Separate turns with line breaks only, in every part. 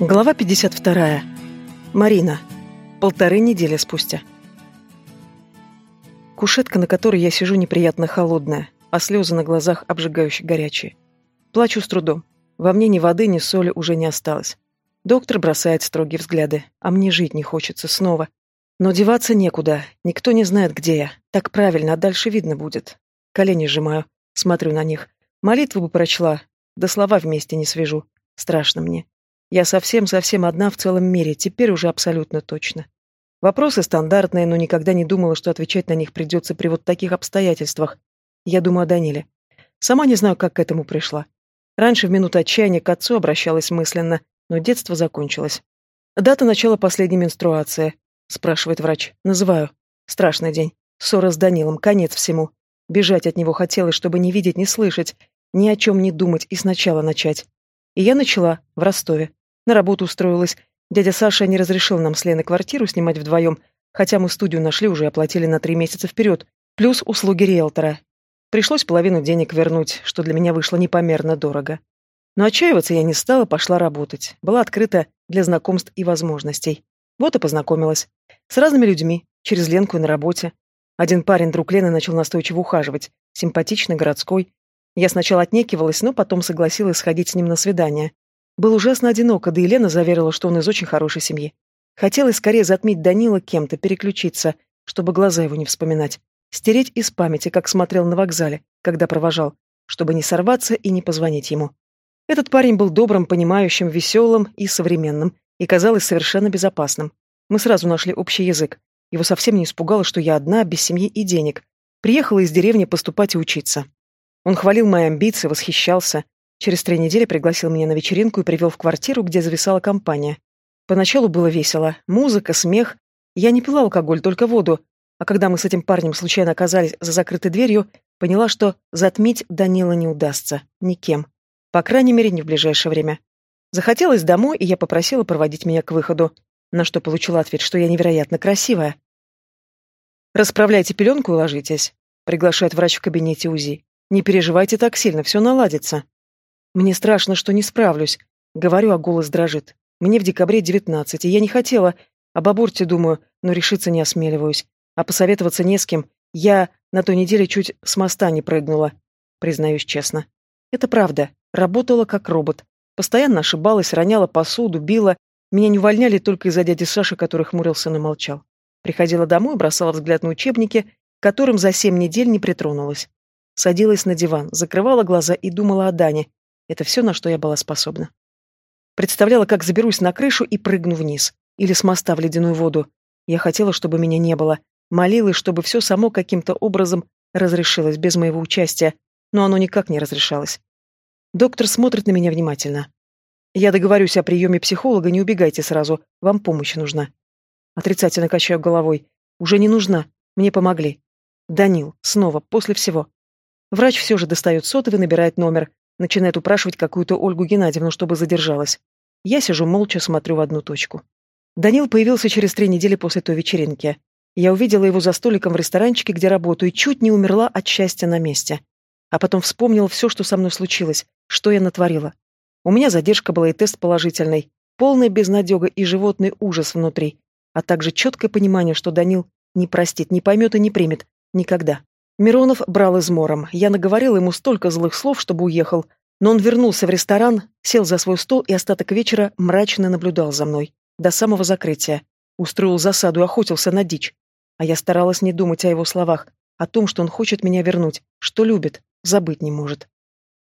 Глава 52. Марина. Полторы недели спустя. Кушетка, на которой я сижу, неприятно холодная, а слезы на глазах обжигающе горячие. Плачу с трудом. Во мне ни воды, ни соли уже не осталось. Доктор бросает строгие взгляды, а мне жить не хочется снова. Но деваться некуда, никто не знает, где я. Так правильно, а дальше видно будет. Колени сжимаю, смотрю на них. Молитву бы прочла, да слова вместе не свяжу. Страшно мне. Я совсем-совсем одна в целом мире, теперь уже абсолютно точно. Вопросы стандартные, но никогда не думала, что отвечать на них придется при вот таких обстоятельствах. Я думаю о Даниле. Сама не знаю, как к этому пришла. Раньше в минуту отчаяния к отцу обращалась мысленно, но детство закончилось. «Дата начала последней менструации», — спрашивает врач. «Называю. Страшный день. Ссора с Данилом. Конец всему. Бежать от него хотелось, чтобы не видеть, не слышать, ни о чем не думать и сначала начать. И я начала в Ростове. На работу устроилась. Дядя Саша не разрешил нам с Леной квартиру снимать вдвоем, хотя мы студию нашли уже и оплатили на три месяца вперед, плюс услуги риэлтора. Пришлось половину денег вернуть, что для меня вышло непомерно дорого. Но отчаиваться я не стала, пошла работать. Была открыта для знакомств и возможностей. Вот и познакомилась. С разными людьми, через Ленку и на работе. Один парень, друг Лены, начал настойчиво ухаживать. Симпатичный, городской. Я сначала отнекивалась, но потом согласилась сходить с ним на свидание. Был ужасно одиноко, да и Лена заверила, что он из очень хорошей семьи. Хотелось скорее затмить Данила кем-то, переключиться, чтобы глаза его не вспоминать. Стереть из памяти, как смотрел на вокзале, когда провожал, чтобы не сорваться и не позвонить ему. Этот парень был добрым, понимающим, веселым и современным, и казалось совершенно безопасным. Мы сразу нашли общий язык. Его совсем не испугало, что я одна, без семьи и денег. Приехала из деревни поступать и учиться. Он хвалил мои амбиции, восхищался, Через три недели пригласил меня на вечеринку и привел в квартиру, где зависала компания. Поначалу было весело. Музыка, смех. Я не пила алкоголь, только воду. А когда мы с этим парнем случайно оказались за закрытой дверью, поняла, что затмить Данила не удастся. Никем. По крайней мере, не в ближайшее время. Захотелось домой, и я попросила проводить меня к выходу, на что получила ответ, что я невероятно красивая. «Расправляйте пеленку и ложитесь», — приглашает врач в кабинете УЗИ. «Не переживайте так сильно, все наладится». Мне страшно, что не справлюсь. Говорю, а голос дрожит. Мне в декабре девятнадцать, и я не хотела. Об аборте думаю, но решиться не осмеливаюсь. А посоветоваться не с кем. Я на той неделе чуть с моста не прыгнула. Признаюсь честно. Это правда. Работала как робот. Постоянно ошибалась, роняла посуду, била. Меня не увольняли только из-за дяди Саши, который хмурился, но молчал. Приходила домой, бросала взгляд на учебники, к которым за семь недель не притронулась. Садилась на диван, закрывала глаза и думала о Дане, это все, на что я была способна. Представляла, как заберусь на крышу и прыгну вниз. Или с моста в ледяную воду. Я хотела, чтобы меня не было. Молилась, чтобы все само каким-то образом разрешилось без моего участия, но оно никак не разрешалось. Доктор смотрит на меня внимательно. Я договорюсь о приеме психолога, не убегайте сразу, вам помощь нужна. Отрицательно качаю головой. Уже не нужна, мне помогли. Данил, снова, после всего. Врач все же достает сотовый, набирает номер, Начинает упрашивать какую-то Ольгу Геннадьевну, чтобы задержалась. Я сижу молча, смотрю в одну точку. Данил появился через три недели после той вечеринки. Я увидела его за столиком в ресторанчике, где работаю, и чуть не умерла от счастья на месте. А потом вспомнила все, что со мной случилось, что я натворила. У меня задержка была и тест положительный, полная безнадега и животный ужас внутри, а также четкое понимание, что Данил не простит, не поймет и не примет. Никогда. Миронов брал измором. Я наговорила ему столько злых слов, чтобы уехал, но он вернулся в ресторан, сел за свой стол и остаток вечера мрачно наблюдал за мной. До самого закрытия. Устроил засаду и охотился на дичь. А я старалась не думать о его словах, о том, что он хочет меня вернуть, что любит, забыть не может.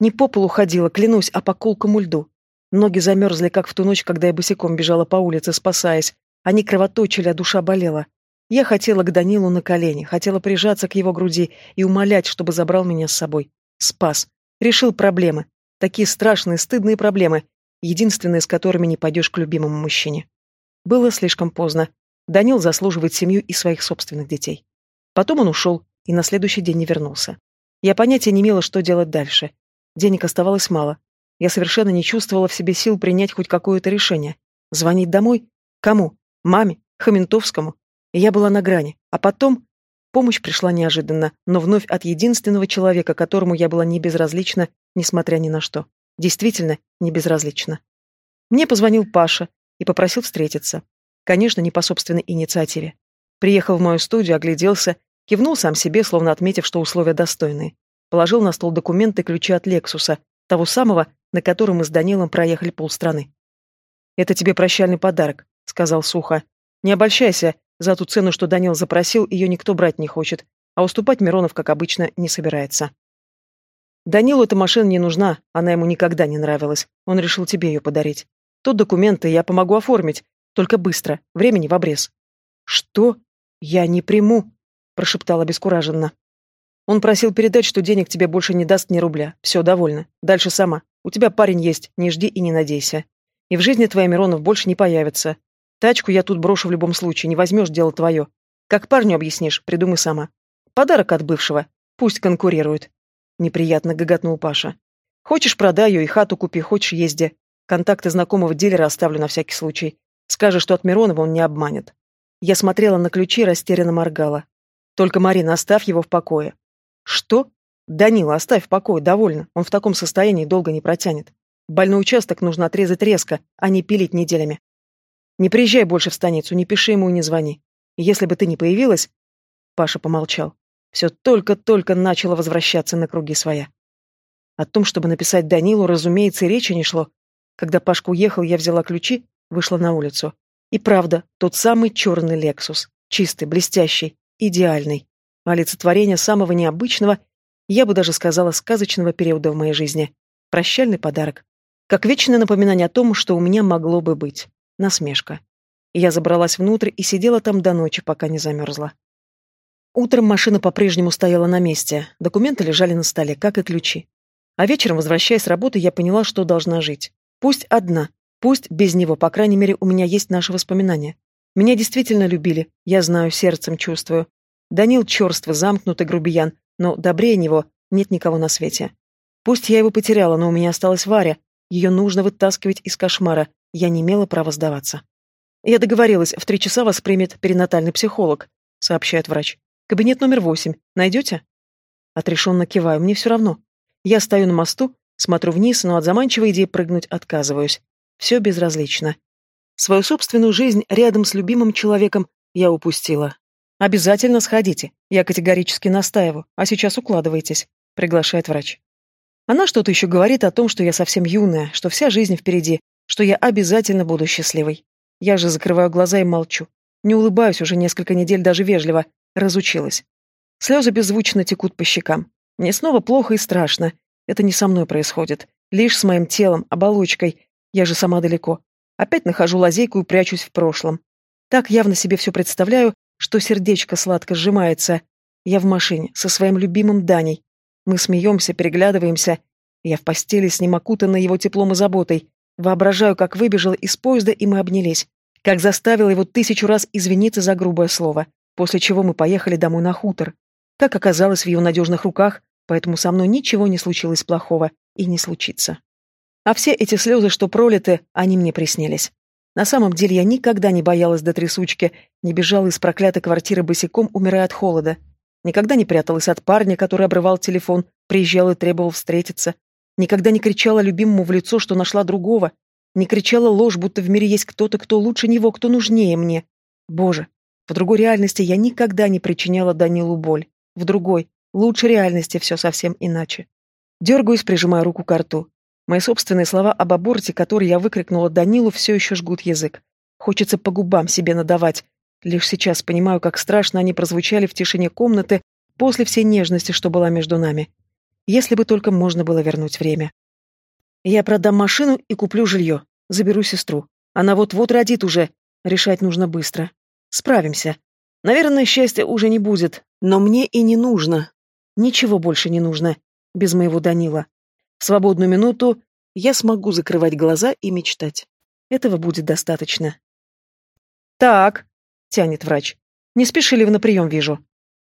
Не по полу ходила, клянусь, а по колкому льду. Ноги замерзли, как в ту ночь, когда я босиком бежала по улице, спасаясь. Они кровоточили, а душа болела. Я хотела к Данилу на колени, хотела прижаться к его груди и умолять, чтобы забрал меня с собой. Спас. Решил проблемы. Такие страшные, стыдные проблемы, единственные, с которыми не пойдешь к любимому мужчине. Было слишком поздно. Данил заслуживает семью и своих собственных детей. Потом он ушел и на следующий день не вернулся. Я понятия не имела, что делать дальше. Денег оставалось мало. Я совершенно не чувствовала в себе сил принять хоть какое-то решение. Звонить домой? Кому? Маме? Хаментовскому? Я была на грани. А потом... Помощь пришла неожиданно, но вновь от единственного человека, которому я была не безразлична, несмотря ни на что. Действительно, не безразлична. Мне позвонил Паша и попросил встретиться. Конечно, не по собственной инициативе. Приехал в мою студию, огляделся, кивнул сам себе, словно отметив, что условия достойные. Положил на стол документы ключи от Лексуса, того самого, на котором мы с Данилом проехали полстраны. «Это тебе прощальный подарок», — сказал сухо. «Не обольщайся, за ту цену, что Данил запросил, ее никто брать не хочет, а уступать Миронов, как обычно, не собирается». Данилу эта машина не нужна, она ему никогда не нравилась. Он решил тебе ее подарить. Тут документы я помогу оформить, только быстро, времени в обрез. Что? Я не приму, прошептала обескураженно. Он просил передать, что денег тебе больше не даст ни рубля. Все, довольно. Дальше сама. У тебя парень есть, не жди и не надейся. И в жизни твоя Миронов больше не появится. Тачку я тут брошу в любом случае, не возьмешь, дело твое. Как парню объяснишь, придумай сама. Подарок от бывшего. Пусть конкурирует. Неприятно гоготнул Паша. Хочешь, продай ее и хату купи, хочешь, езди. Контакты знакомого дилера оставлю на всякий случай. Скажи, что от Миронова он не обманет. Я смотрела на ключи и растерянно моргала. Только, Марина, оставь его в покое. Что? Данила, оставь в покое, довольно. Он в таком состоянии долго не протянет. Больной участок нужно отрезать резко, а не пилить неделями. Не приезжай больше в станицу, не пиши ему и не звони. Если бы ты не появилась... Паша помолчал. Все только-только начало возвращаться на круги своя. О том, чтобы написать Данилу, разумеется, речи не шло. Когда Пашка уехал, я взяла ключи, вышла на улицу. И правда, тот самый черный Лексус. Чистый, блестящий, идеальный. Олицетворение самого необычного, я бы даже сказала, сказочного периода в моей жизни. Прощальный подарок. Как вечное напоминание о том, что у меня могло бы быть. Насмешка. Я забралась внутрь и сидела там до ночи, пока не замерзла. Утром машина по-прежнему стояла на месте, документы лежали на столе, как и ключи. А вечером, возвращаясь с работы, я поняла, что должна жить. Пусть одна, пусть без него, по крайней мере, у меня есть наши воспоминания. Меня действительно любили, я знаю, сердцем чувствую. Данил черствый, замкнутый грубиян, но добрее него нет никого на свете. Пусть я его потеряла, но у меня осталась Варя. Ее нужно вытаскивать из кошмара. Я не имела права сдаваться. Я договорилась, в три часа вас примет перинатальный психолог, сообщает врач. Кабинет номер восемь. Найдете?» Отрешенно киваю. Мне все равно. Я стою на мосту, смотрю вниз, но от заманчивой идеи прыгнуть отказываюсь. Все безразлично. Свою собственную жизнь рядом с любимым человеком я упустила. «Обязательно сходите. Я категорически настаиваю. А сейчас укладывайтесь», — приглашает врач. Она что-то еще говорит о том, что я совсем юная, что вся жизнь впереди, что я обязательно буду счастливой. Я же закрываю глаза и молчу. Не улыбаюсь уже несколько недель даже вежливо, Разучилась. Слезы беззвучно текут по щекам. Мне снова плохо и страшно. Это не со мной происходит. Лишь с моим телом, оболочкой. Я же сама далеко. Опять нахожу лазейку и прячусь в прошлом. Так явно себе все представляю, что сердечко сладко сжимается. Я в машине, со своим любимым Даней. Мы смеемся, переглядываемся. Я в постели с ним окутана его теплом и заботой. Воображаю, как выбежала из поезда, и мы обнялись. Как заставила его тысячу раз извиниться за грубое слово после чего мы поехали домой на хутор. Как оказалось в ее надежных руках, поэтому со мной ничего не случилось плохого и не случится. А все эти слезы, что пролиты, они мне приснились. На самом деле я никогда не боялась до трясучки, не бежала из проклятой квартиры босиком, умирая от холода. Никогда не пряталась от парня, который обрывал телефон, приезжал и требовал встретиться. Никогда не кричала любимому в лицо, что нашла другого. Не кричала ложь, будто в мире есть кто-то, кто лучше него, кто нужнее мне. Боже, в другой реальности я никогда не причиняла Данилу боль. В другой, лучшей реальности все совсем иначе. Дергаюсь, прижимая руку к рту. Мои собственные слова об аборте, которые я выкрикнула Данилу, все еще жгут язык. Хочется по губам себе надавать. Лишь сейчас понимаю, как страшно они прозвучали в тишине комнаты после всей нежности, что была между нами. Если бы только можно было вернуть время. Я продам машину и куплю жилье. Заберу сестру. Она вот-вот родит уже. Решать нужно быстро. Справимся. Наверное, счастья уже не будет, но мне и не нужно. Ничего больше не нужно. Без моего Данила. В свободную минуту я смогу закрывать глаза и мечтать. Этого будет достаточно. «Так», — тянет врач. «Не спешили вы на прием, вижу».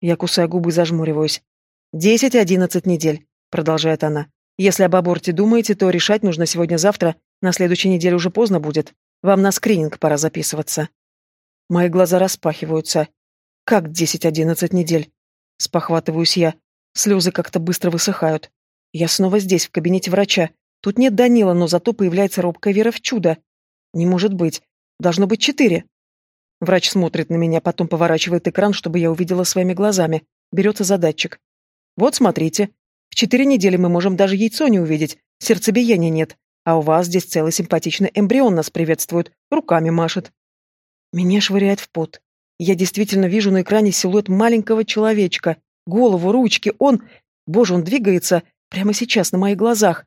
Я кусаю губы и зажмуриваюсь. «Десять-одиннадцать недель», — продолжает она. «Если об аборте думаете, то решать нужно сегодня-завтра, на следующей неделе уже поздно будет. Вам на скрининг пора записываться». Мои глаза распахиваются. Как десять-одиннадцать недель? Спохватываюсь я. Слезы как-то быстро высыхают. Я снова здесь, в кабинете врача. Тут нет Данила, но зато появляется робкая вера в чудо. Не может быть. Должно быть четыре. Врач смотрит на меня, потом поворачивает экран, чтобы я увидела своими глазами. Берется за датчик. Вот смотрите. В четыре недели мы можем даже яйцо не увидеть. Сердцебиения нет. А у вас здесь целый симпатичный эмбрион нас приветствует. Руками машет. Меня швыряет в пот. Я действительно вижу на экране силуэт маленького человечка. Голову, ручки. Он... Боже, он двигается прямо сейчас на моих глазах.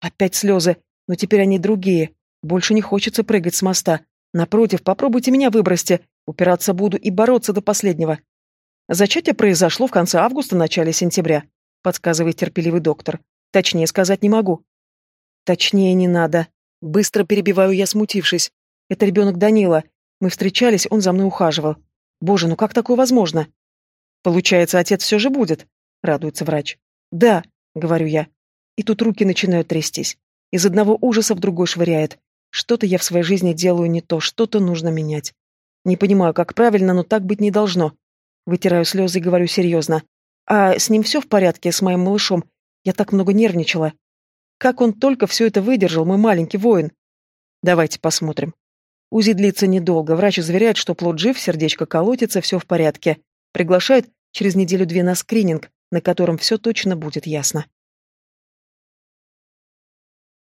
Опять слезы, но теперь они другие. Больше не хочется прыгать с моста. Напротив, попробуйте меня выбросьте. Упираться буду и бороться до последнего. Зачатие произошло в конце августа, начале сентября, подсказывает терпеливый доктор. Точнее сказать не могу. Точнее не надо. Быстро перебиваю я, смутившись. Это ребенок Данила. Мы встречались, он за мной ухаживал. Боже, ну как такое возможно? Получается, отец все же будет, радуется врач. Да, говорю я. И тут руки начинают трястись. Из одного ужаса в другой швыряет. Что-то я в своей жизни делаю не то, что-то нужно менять. Не понимаю, как правильно, но так быть не должно. Вытираю слезы и говорю серьезно. А с ним все в порядке, с моим малышом? Я так много нервничала. Как он только все это выдержал, мой маленький воин? Давайте посмотрим. УЗИ длится недолго. Врач заверяет, что плод жив, сердечко колотится, все в порядке. Приглашает через неделю-две на скрининг, на котором все точно будет ясно.